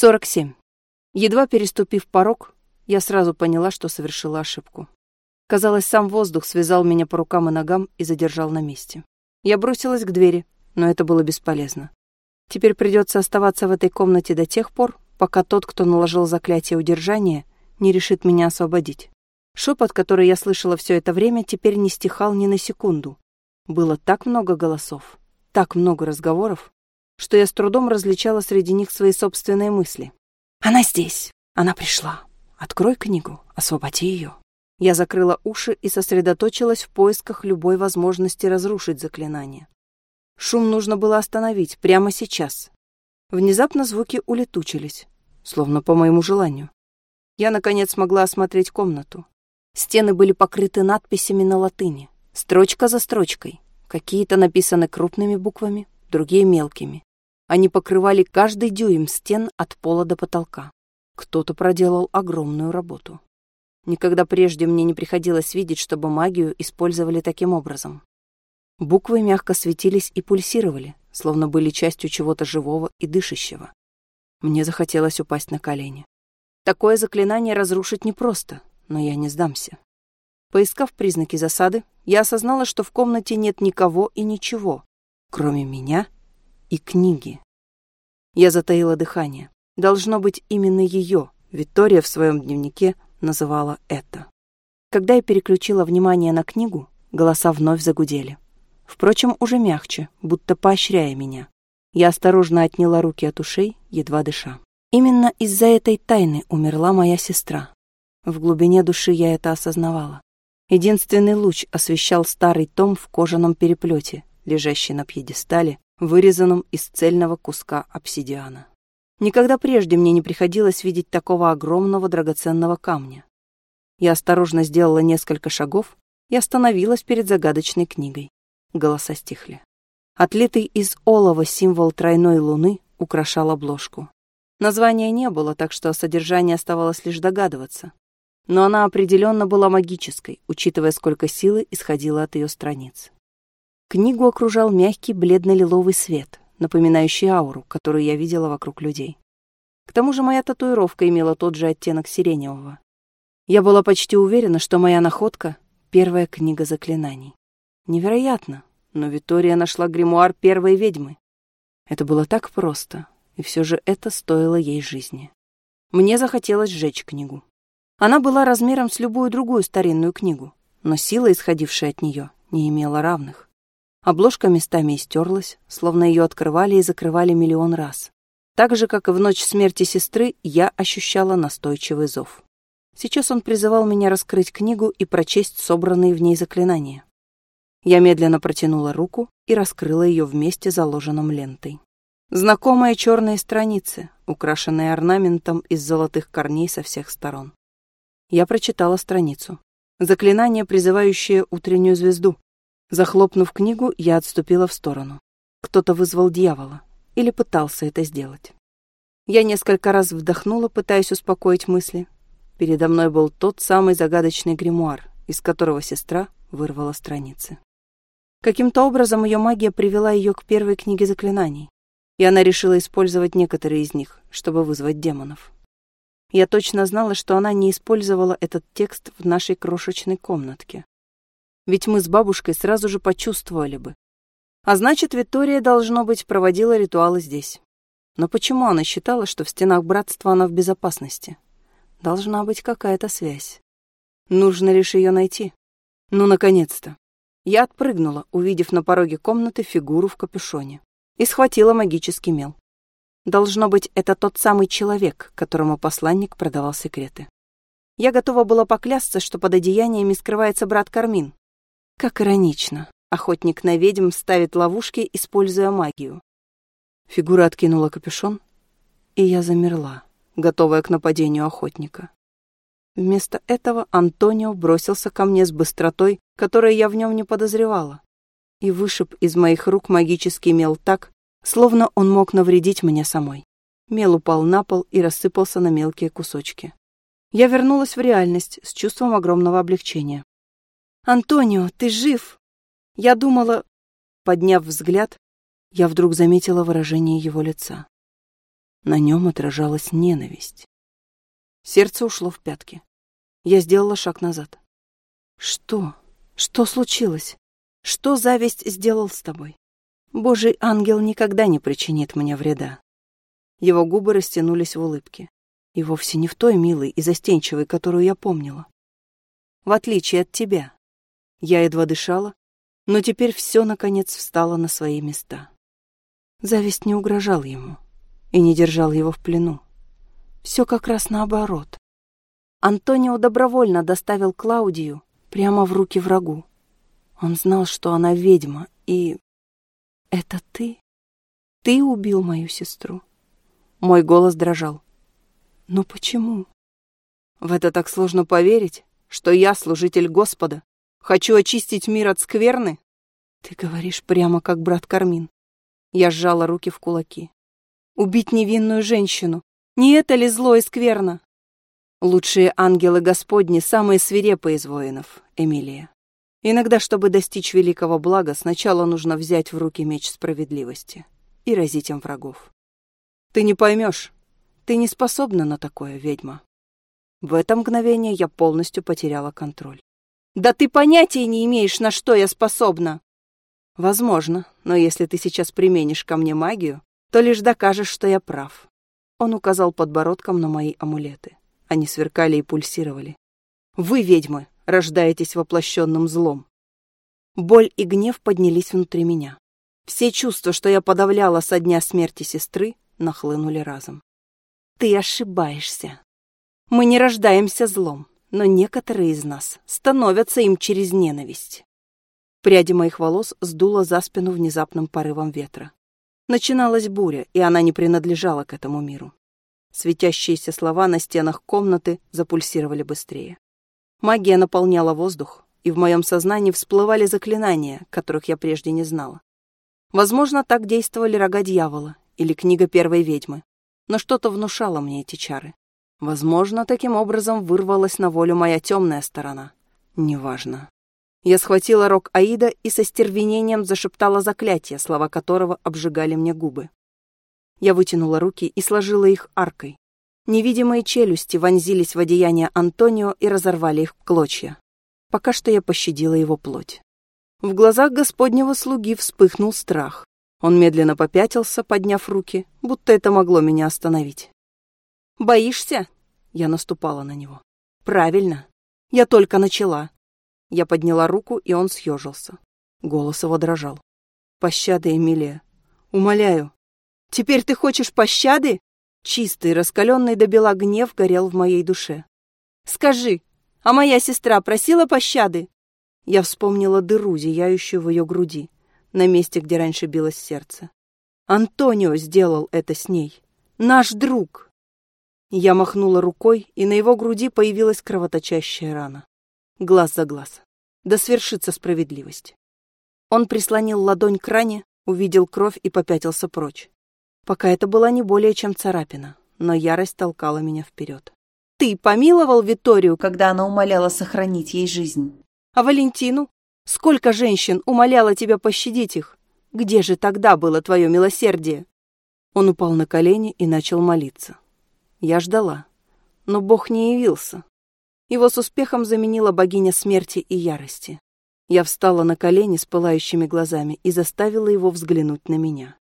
47. Едва переступив порог, я сразу поняла, что совершила ошибку. Казалось, сам воздух связал меня по рукам и ногам и задержал на месте. Я бросилась к двери, но это было бесполезно. Теперь придется оставаться в этой комнате до тех пор, пока тот, кто наложил заклятие удержания, не решит меня освободить. Шепот, который я слышала все это время, теперь не стихал ни на секунду. Было так много голосов, так много разговоров, что я с трудом различала среди них свои собственные мысли. «Она здесь! Она пришла! Открой книгу, освободи ее!» Я закрыла уши и сосредоточилась в поисках любой возможности разрушить заклинание. Шум нужно было остановить прямо сейчас. Внезапно звуки улетучились, словно по моему желанию. Я, наконец, смогла осмотреть комнату. Стены были покрыты надписями на латыни, строчка за строчкой. Какие-то написаны крупными буквами, другие мелкими. Они покрывали каждый дюйм стен от пола до потолка. Кто-то проделал огромную работу. Никогда прежде мне не приходилось видеть, чтобы магию использовали таким образом. Буквы мягко светились и пульсировали, словно были частью чего-то живого и дышащего. Мне захотелось упасть на колени. Такое заклинание разрушить непросто, но я не сдамся. Поискав признаки засады, я осознала, что в комнате нет никого и ничего, кроме меня и книги. Я затаила дыхание. Должно быть именно ее Виктория в своем дневнике называла это. Когда я переключила внимание на книгу, голоса вновь загудели. Впрочем, уже мягче, будто поощряя меня. Я осторожно отняла руки от ушей, едва дыша. Именно из-за этой тайны умерла моя сестра. В глубине души я это осознавала. Единственный луч освещал старый том в кожаном переплете, лежащий на пьедестале, вырезанном из цельного куска обсидиана. Никогда прежде мне не приходилось видеть такого огромного драгоценного камня. Я осторожно сделала несколько шагов и остановилась перед загадочной книгой. Голоса стихли. Отлитый из олова символ тройной луны украшал обложку. Названия не было, так что о содержании оставалось лишь догадываться. Но она определенно была магической, учитывая, сколько силы исходило от ее страниц. Книгу окружал мягкий бледно-лиловый свет, напоминающий ауру, которую я видела вокруг людей. К тому же моя татуировка имела тот же оттенок сиреневого. Я была почти уверена, что моя находка — первая книга заклинаний. Невероятно, но Витория нашла гримуар первой ведьмы. Это было так просто, и все же это стоило ей жизни. Мне захотелось сжечь книгу. Она была размером с любую другую старинную книгу, но сила, исходившая от нее, не имела равных. Обложка местами истерлась, словно ее открывали и закрывали миллион раз. Так же, как и в ночь смерти сестры, я ощущала настойчивый зов. Сейчас он призывал меня раскрыть книгу и прочесть собранные в ней заклинания. Я медленно протянула руку и раскрыла ее вместе заложенным лентой. Знакомые черные страницы, украшенные орнаментом из золотых корней со всех сторон. Я прочитала страницу. Заклинание, призывающее утреннюю звезду. Захлопнув книгу, я отступила в сторону. Кто-то вызвал дьявола. Или пытался это сделать. Я несколько раз вдохнула, пытаясь успокоить мысли. Передо мной был тот самый загадочный гримуар, из которого сестра вырвала страницы. Каким-то образом ее магия привела ее к первой книге заклинаний, и она решила использовать некоторые из них, чтобы вызвать демонов. Я точно знала, что она не использовала этот текст в нашей крошечной комнатке ведь мы с бабушкой сразу же почувствовали бы. А значит, Виктория, должно быть, проводила ритуалы здесь. Но почему она считала, что в стенах братства она в безопасности? Должна быть какая-то связь. Нужно лишь ее найти. Ну, наконец-то. Я отпрыгнула, увидев на пороге комнаты фигуру в капюшоне, и схватила магический мел. Должно быть, это тот самый человек, которому посланник продавал секреты. Я готова была поклясться, что под одеяниями скрывается брат Кармин, как иронично. Охотник на ведьм ставит ловушки, используя магию. Фигура откинула капюшон, и я замерла, готовая к нападению охотника. Вместо этого Антонио бросился ко мне с быстротой, которой я в нем не подозревала, и вышиб из моих рук магический мел так, словно он мог навредить мне самой. Мел упал на пол и рассыпался на мелкие кусочки. Я вернулась в реальность с чувством огромного облегчения. «Антонио, ты жив!» Я думала... Подняв взгляд, я вдруг заметила выражение его лица. На нем отражалась ненависть. Сердце ушло в пятки. Я сделала шаг назад. Что? Что случилось? Что зависть сделал с тобой? Божий ангел никогда не причинит мне вреда. Его губы растянулись в улыбке. И вовсе не в той милой и застенчивой, которую я помнила. В отличие от тебя. Я едва дышала, но теперь все, наконец, встало на свои места. Зависть не угрожал ему и не держал его в плену. Все как раз наоборот. Антонио добровольно доставил Клаудию прямо в руки врагу. Он знал, что она ведьма, и... «Это ты? Ты убил мою сестру?» Мой голос дрожал. «Но почему?» «В это так сложно поверить, что я, служитель Господа, хочу очистить мир от скверны?» «Ты говоришь прямо как брат Кармин». Я сжала руки в кулаки. «Убить невинную женщину, не это ли зло и скверно?» «Лучшие ангелы Господни, самые свирепые из воинов, Эмилия. Иногда, чтобы достичь великого блага, сначала нужно взять в руки меч справедливости и разить им врагов. Ты не поймешь, ты не способна на такое, ведьма. В это мгновение я полностью потеряла контроль. Да ты понятия не имеешь, на что я способна. Возможно, но если ты сейчас применишь ко мне магию, то лишь докажешь, что я прав. Он указал подбородком на мои амулеты. Они сверкали и пульсировали. Вы, ведьмы, рождаетесь воплощенным злом. Боль и гнев поднялись внутри меня. Все чувства, что я подавляла со дня смерти сестры, нахлынули разом. Ты ошибаешься. Мы не рождаемся злом, но некоторые из нас становятся им через ненависть. Пряди моих волос сдуло за спину внезапным порывом ветра. Начиналась буря, и она не принадлежала к этому миру. Светящиеся слова на стенах комнаты запульсировали быстрее. Магия наполняла воздух, и в моем сознании всплывали заклинания, которых я прежде не знала. Возможно, так действовали рога дьявола или книга первой ведьмы, но что-то внушало мне эти чары. Возможно, таким образом вырвалась на волю моя темная сторона. Неважно. Я схватила рог Аида и со стервенением зашептала заклятие, слова которого обжигали мне губы. Я вытянула руки и сложила их аркой, Невидимые челюсти вонзились в одеяние Антонио и разорвали их в клочья. Пока что я пощадила его плоть. В глазах господнего слуги вспыхнул страх. Он медленно попятился, подняв руки, будто это могло меня остановить. «Боишься?» Я наступала на него. «Правильно. Я только начала». Я подняла руку, и он съежился. Голос его дрожал. «Пощады, Эмилия. Умоляю. Теперь ты хочешь пощады?» Чистый, раскаленный до бела гнев горел в моей душе. «Скажи, а моя сестра просила пощады?» Я вспомнила дыру, зияющую в ее груди, на месте, где раньше билось сердце. Антонио сделал это с ней. Наш друг. Я махнула рукой, и на его груди появилась кровоточащая рана. Глаз за глаз. Да свершится справедливость. Он прислонил ладонь к ране, увидел кровь и попятился прочь. Пока это была не более чем царапина, но ярость толкала меня вперед. «Ты помиловал Виторию, когда она умоляла сохранить ей жизнь? А Валентину? Сколько женщин умоляло тебя пощадить их? Где же тогда было твое милосердие?» Он упал на колени и начал молиться. Я ждала, но Бог не явился. Его с успехом заменила богиня смерти и ярости. Я встала на колени с пылающими глазами и заставила его взглянуть на меня.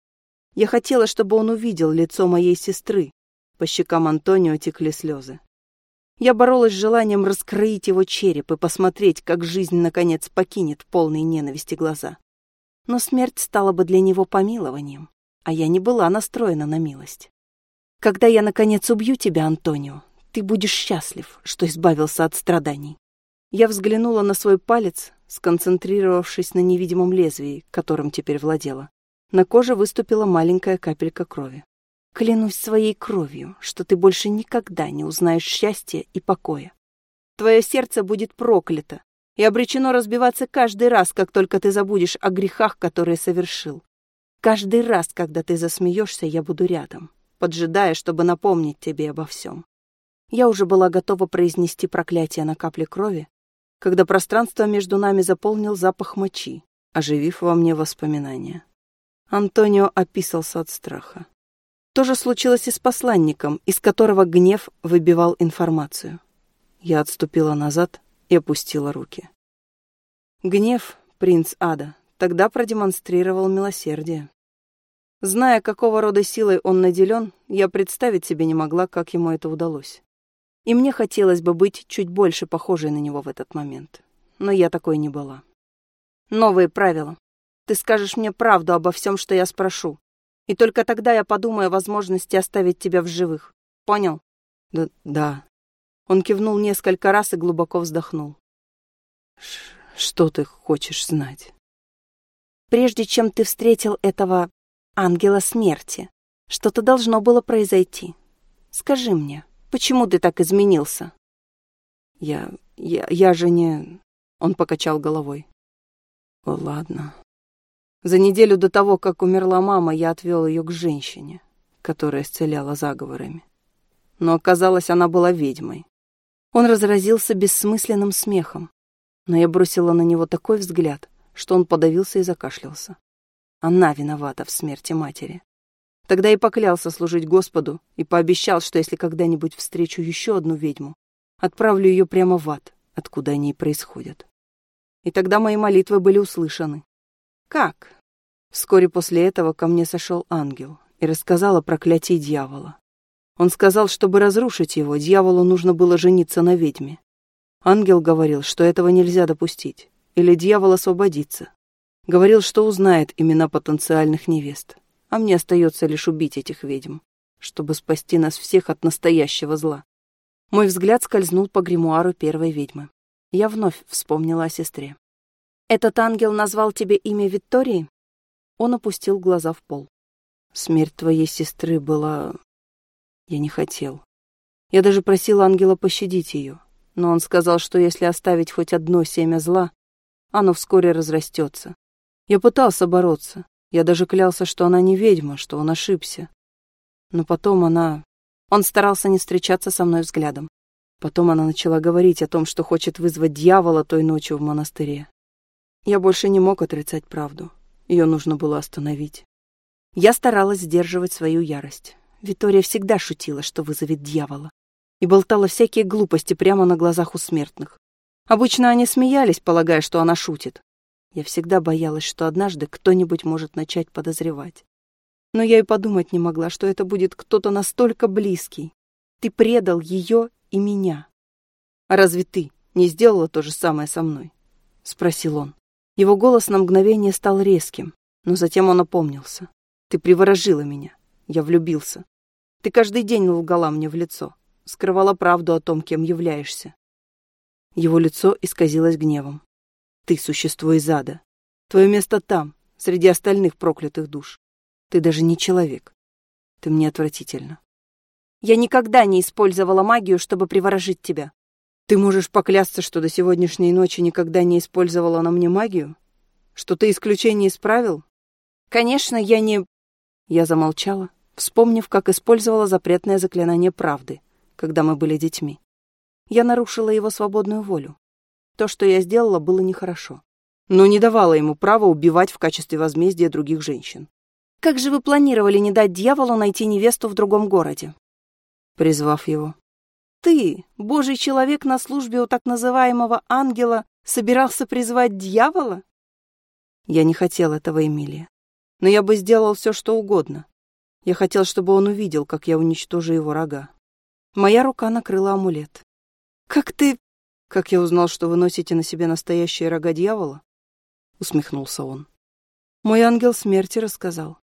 Я хотела, чтобы он увидел лицо моей сестры. По щекам Антонио текли слезы. Я боролась с желанием раскроить его череп и посмотреть, как жизнь, наконец, покинет полные ненависти глаза. Но смерть стала бы для него помилованием, а я не была настроена на милость. Когда я, наконец, убью тебя, Антонио, ты будешь счастлив, что избавился от страданий. Я взглянула на свой палец, сконцентрировавшись на невидимом лезвии, которым теперь владела. На коже выступила маленькая капелька крови. Клянусь своей кровью, что ты больше никогда не узнаешь счастья и покоя. Твое сердце будет проклято и обречено разбиваться каждый раз, как только ты забудешь о грехах, которые совершил. Каждый раз, когда ты засмеешься, я буду рядом, поджидая, чтобы напомнить тебе обо всем. Я уже была готова произнести проклятие на капле крови, когда пространство между нами заполнил запах мочи, оживив во мне воспоминания. Антонио описался от страха. То же случилось и с посланником, из которого гнев выбивал информацию. Я отступила назад и опустила руки. Гнев, принц ада, тогда продемонстрировал милосердие. Зная, какого рода силой он наделен, я представить себе не могла, как ему это удалось. И мне хотелось бы быть чуть больше похожей на него в этот момент. Но я такой не была. Новые правила. Ты скажешь мне правду обо всем, что я спрошу. И только тогда я подумаю о возможности оставить тебя в живых. Понял? Да, да. Он кивнул несколько раз и глубоко вздохнул. Что ты хочешь знать? Прежде чем ты встретил этого ангела смерти, что-то должно было произойти. Скажи мне, почему ты так изменился? Я... я... я же не... Он покачал головой. Ладно. За неделю до того, как умерла мама, я отвел ее к женщине, которая исцеляла заговорами. Но оказалось, она была ведьмой. Он разразился бессмысленным смехом, но я бросила на него такой взгляд, что он подавился и закашлялся. Она виновата в смерти матери. Тогда и поклялся служить Господу и пообещал, что если когда-нибудь встречу еще одну ведьму, отправлю ее прямо в ад, откуда они и происходят. И тогда мои молитвы были услышаны. Как? Вскоре после этого ко мне сошел ангел и рассказал о проклятии дьявола. Он сказал, чтобы разрушить его, дьяволу нужно было жениться на ведьме. Ангел говорил, что этого нельзя допустить, или дьявол освободится. Говорил, что узнает имена потенциальных невест, а мне остается лишь убить этих ведьм, чтобы спасти нас всех от настоящего зла. Мой взгляд скользнул по гримуару первой ведьмы. Я вновь вспомнила о сестре. «Этот ангел назвал тебе имя Виктории?» Он опустил глаза в пол. «Смерть твоей сестры была я не хотел. Я даже просил ангела пощадить ее, но он сказал, что если оставить хоть одно семя зла, оно вскоре разрастется. Я пытался бороться. Я даже клялся, что она не ведьма, что он ошибся. Но потом она... Он старался не встречаться со мной взглядом. Потом она начала говорить о том, что хочет вызвать дьявола той ночью в монастыре. Я больше не мог отрицать правду. Ее нужно было остановить. Я старалась сдерживать свою ярость. Витория всегда шутила, что вызовет дьявола, и болтала всякие глупости прямо на глазах у смертных. Обычно они смеялись, полагая, что она шутит. Я всегда боялась, что однажды кто-нибудь может начать подозревать. Но я и подумать не могла, что это будет кто-то настолько близкий. Ты предал ее и меня. А разве ты не сделала то же самое со мной? Спросил он. Его голос на мгновение стал резким, но затем он опомнился. Ты приворожила меня. Я влюбился. Ты каждый день лгала мне в лицо, скрывала правду о том, кем являешься. Его лицо исказилось гневом. Ты существо из ада. Твое место там, среди остальных проклятых душ. Ты даже не человек. Ты мне отвратительно. Я никогда не использовала магию, чтобы приворожить тебя. Ты можешь поклясться, что до сегодняшней ночи никогда не использовала на мне магию? Что ты исключение исправил? Конечно, я не... Я замолчала, вспомнив, как использовала запретное заклинание правды, когда мы были детьми. Я нарушила его свободную волю. То, что я сделала, было нехорошо. Но не давала ему права убивать в качестве возмездия других женщин. Как же вы планировали не дать дьяволу найти невесту в другом городе? Призвав его. Ты, божий человек на службе у так называемого ангела, собирался призвать дьявола? Я не хотел этого, Эмилия. Но я бы сделал все, что угодно, я хотел, чтобы он увидел, как я уничтожу его рога. Моя рука накрыла амулет. «Как ты...» «Как я узнал, что вы носите на себе настоящие рога дьявола?» Усмехнулся он. Мой ангел смерти рассказал.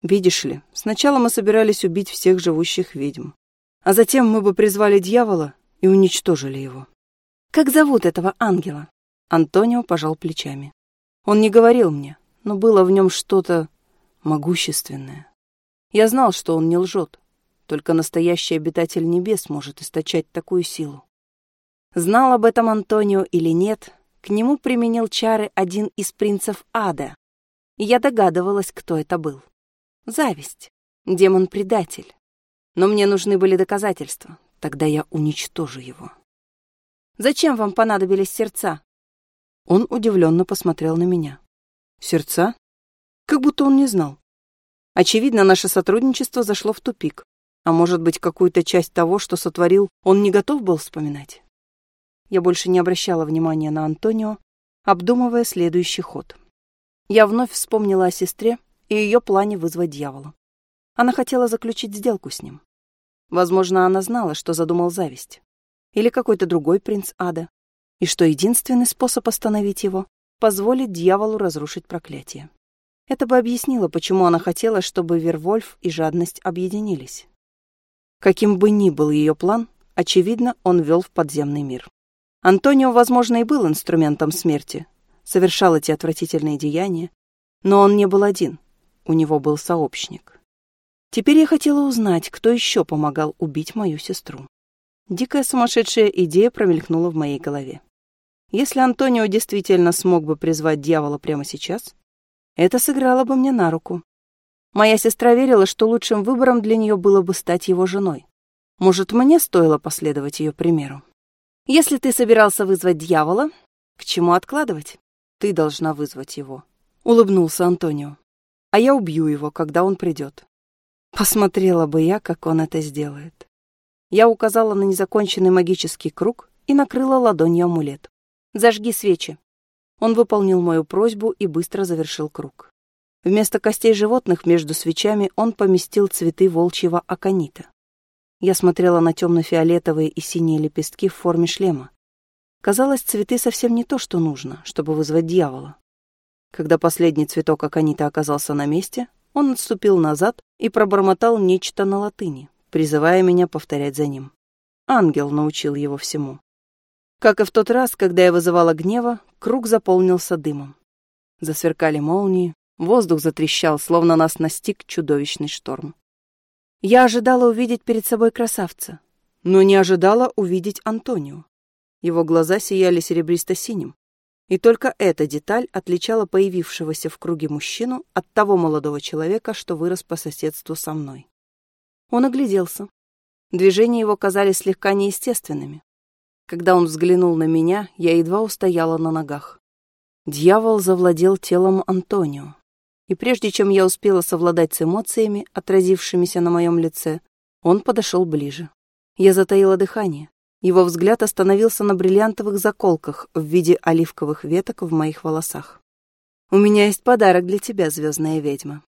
Видишь ли, сначала мы собирались убить всех живущих ведьм. А затем мы бы призвали дьявола и уничтожили его. «Как зовут этого ангела?» Антонио пожал плечами. Он не говорил мне, но было в нем что-то могущественное. Я знал, что он не лжет. Только настоящий обитатель небес может источать такую силу. Знал об этом Антонио или нет, к нему применил чары один из принцев ада. Я догадывалась, кто это был. Зависть. Демон-предатель. Но мне нужны были доказательства. Тогда я уничтожу его. Зачем вам понадобились сердца? Он удивленно посмотрел на меня. Сердца? Как будто он не знал. Очевидно, наше сотрудничество зашло в тупик. А может быть, какую-то часть того, что сотворил, он не готов был вспоминать? Я больше не обращала внимания на Антонио, обдумывая следующий ход. Я вновь вспомнила о сестре и ее плане вызвать дьявола. Она хотела заключить сделку с ним. Возможно, она знала, что задумал зависть. Или какой-то другой принц ада. И что единственный способ остановить его — позволить дьяволу разрушить проклятие. Это бы объяснило, почему она хотела, чтобы Вервольф и жадность объединились. Каким бы ни был ее план, очевидно, он вел в подземный мир. Антонио, возможно, и был инструментом смерти, совершал эти отвратительные деяния, но он не был один, у него был сообщник. Теперь я хотела узнать, кто еще помогал убить мою сестру. Дикая сумасшедшая идея промелькнула в моей голове. Если Антонио действительно смог бы призвать дьявола прямо сейчас, это сыграло бы мне на руку. Моя сестра верила, что лучшим выбором для нее было бы стать его женой. Может, мне стоило последовать ее примеру? Если ты собирался вызвать дьявола, к чему откладывать? Ты должна вызвать его. Улыбнулся Антонио. А я убью его, когда он придет. Посмотрела бы я, как он это сделает. Я указала на незаконченный магический круг и накрыла ладонью амулет. «Зажги свечи». Он выполнил мою просьбу и быстро завершил круг. Вместо костей животных между свечами он поместил цветы волчьего аконита. Я смотрела на темно-фиолетовые и синие лепестки в форме шлема. Казалось, цветы совсем не то, что нужно, чтобы вызвать дьявола. Когда последний цветок аконита оказался на месте, он отступил назад и пробормотал нечто на латыни, призывая меня повторять за ним. Ангел научил его всему. Как и в тот раз, когда я вызывала гнева, круг заполнился дымом. Засверкали молнии, воздух затрещал, словно нас настиг чудовищный шторм. Я ожидала увидеть перед собой красавца, но не ожидала увидеть Антонио. Его глаза сияли серебристо-синим, и только эта деталь отличала появившегося в круге мужчину от того молодого человека, что вырос по соседству со мной. Он огляделся. Движения его казались слегка неестественными. Когда он взглянул на меня, я едва устояла на ногах. Дьявол завладел телом Антонио и прежде чем я успела совладать с эмоциями, отразившимися на моем лице, он подошел ближе. Я затаила дыхание. Его взгляд остановился на бриллиантовых заколках в виде оливковых веток в моих волосах. «У меня есть подарок для тебя, звездная ведьма».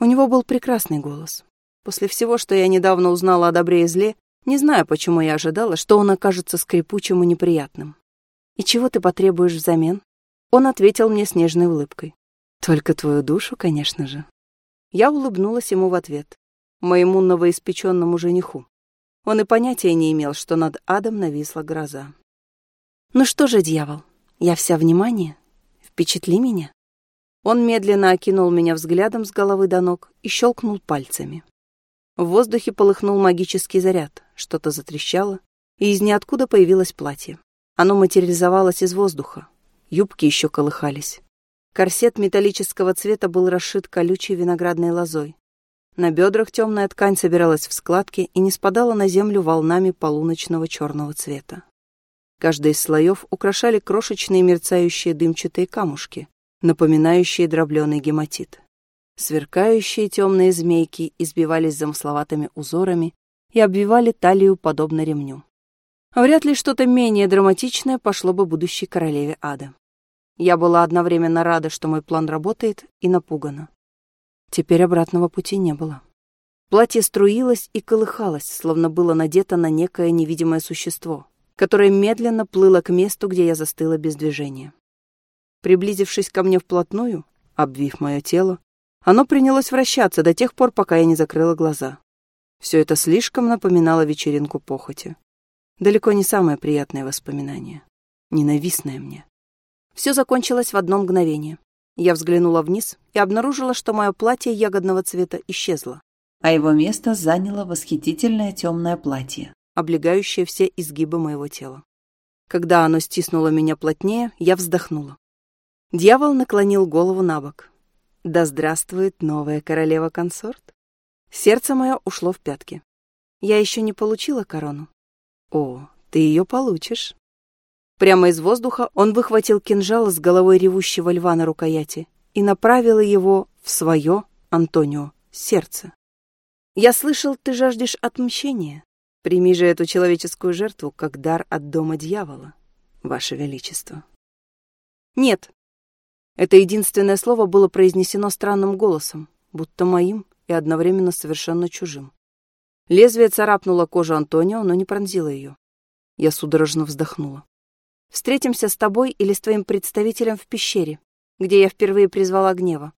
У него был прекрасный голос. После всего, что я недавно узнала о добре и зле, не знаю, почему я ожидала, что он окажется скрипучим и неприятным. «И чего ты потребуешь взамен?» Он ответил мне с нежной улыбкой. Только твою душу, конечно же. Я улыбнулась ему в ответ, моему новоиспеченному жениху. Он и понятия не имел, что над адом нависла гроза. «Ну что же, дьявол, я вся внимание. Впечатли меня». Он медленно окинул меня взглядом с головы до ног и щелкнул пальцами. В воздухе полыхнул магический заряд, что-то затрещало, и из ниоткуда появилось платье. Оно материализовалось из воздуха. Юбки еще колыхались. Корсет металлического цвета был расшит колючей виноградной лозой. На бедрах темная ткань собиралась в складки и не спадала на землю волнами полуночного черного цвета. Каждый из слоев украшали крошечные мерцающие дымчатые камушки, напоминающие дробленый гематит. Сверкающие темные змейки избивались замысловатыми узорами и обвивали талию подобно ремню. Вряд ли что-то менее драматичное пошло бы будущей королеве ада. Я была одновременно рада, что мой план работает, и напугана. Теперь обратного пути не было. Платье струилось и колыхалось, словно было надето на некое невидимое существо, которое медленно плыло к месту, где я застыла без движения. Приблизившись ко мне вплотную, обвив мое тело, оно принялось вращаться до тех пор, пока я не закрыла глаза. Все это слишком напоминало вечеринку похоти. Далеко не самое приятное воспоминание. Ненавистное мне. Все закончилось в одно мгновение. Я взглянула вниз и обнаружила, что мое платье ягодного цвета исчезло. А его место заняло восхитительное темное платье, облегающее все изгибы моего тела. Когда оно стиснуло меня плотнее, я вздохнула. Дьявол наклонил голову на бок. Да здравствует новая королева-консорт. Сердце мое ушло в пятки. Я еще не получила корону. О, ты ее получишь. Прямо из воздуха он выхватил кинжал с головой ревущего льва на рукояти и направил его в свое, Антонио, сердце. Я слышал, ты жаждешь отмщения. Прими же эту человеческую жертву как дар от дома дьявола, Ваше Величество. Нет. Это единственное слово было произнесено странным голосом, будто моим и одновременно совершенно чужим. Лезвие царапнуло кожу Антонио, но не пронзило ее. Я судорожно вздохнула. «Встретимся с тобой или с твоим представителем в пещере, где я впервые призвала гнева.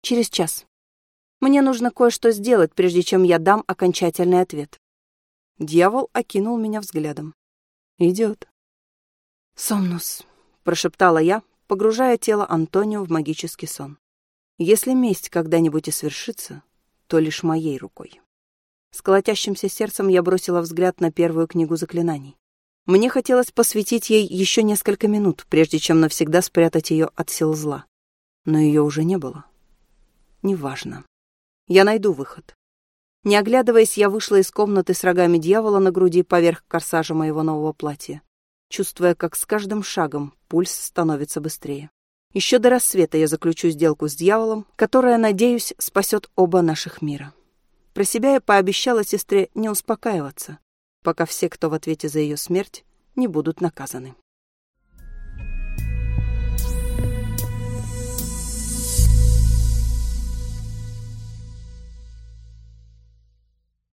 Через час. Мне нужно кое-что сделать, прежде чем я дам окончательный ответ». Дьявол окинул меня взглядом. «Идет». «Сомнус», — прошептала я, погружая тело Антонио в магический сон. «Если месть когда-нибудь и свершится, то лишь моей рукой». С колотящимся сердцем я бросила взгляд на первую книгу заклинаний. Мне хотелось посвятить ей еще несколько минут, прежде чем навсегда спрятать ее от сил зла. Но ее уже не было. Неважно. Я найду выход. Не оглядываясь, я вышла из комнаты с рогами дьявола на груди поверх корсажа моего нового платья, чувствуя, как с каждым шагом пульс становится быстрее. Еще до рассвета я заключу сделку с дьяволом, которая, надеюсь, спасет оба наших мира. Про себя я пообещала сестре не успокаиваться, пока все, кто в ответе за ее смерть, не будут наказаны.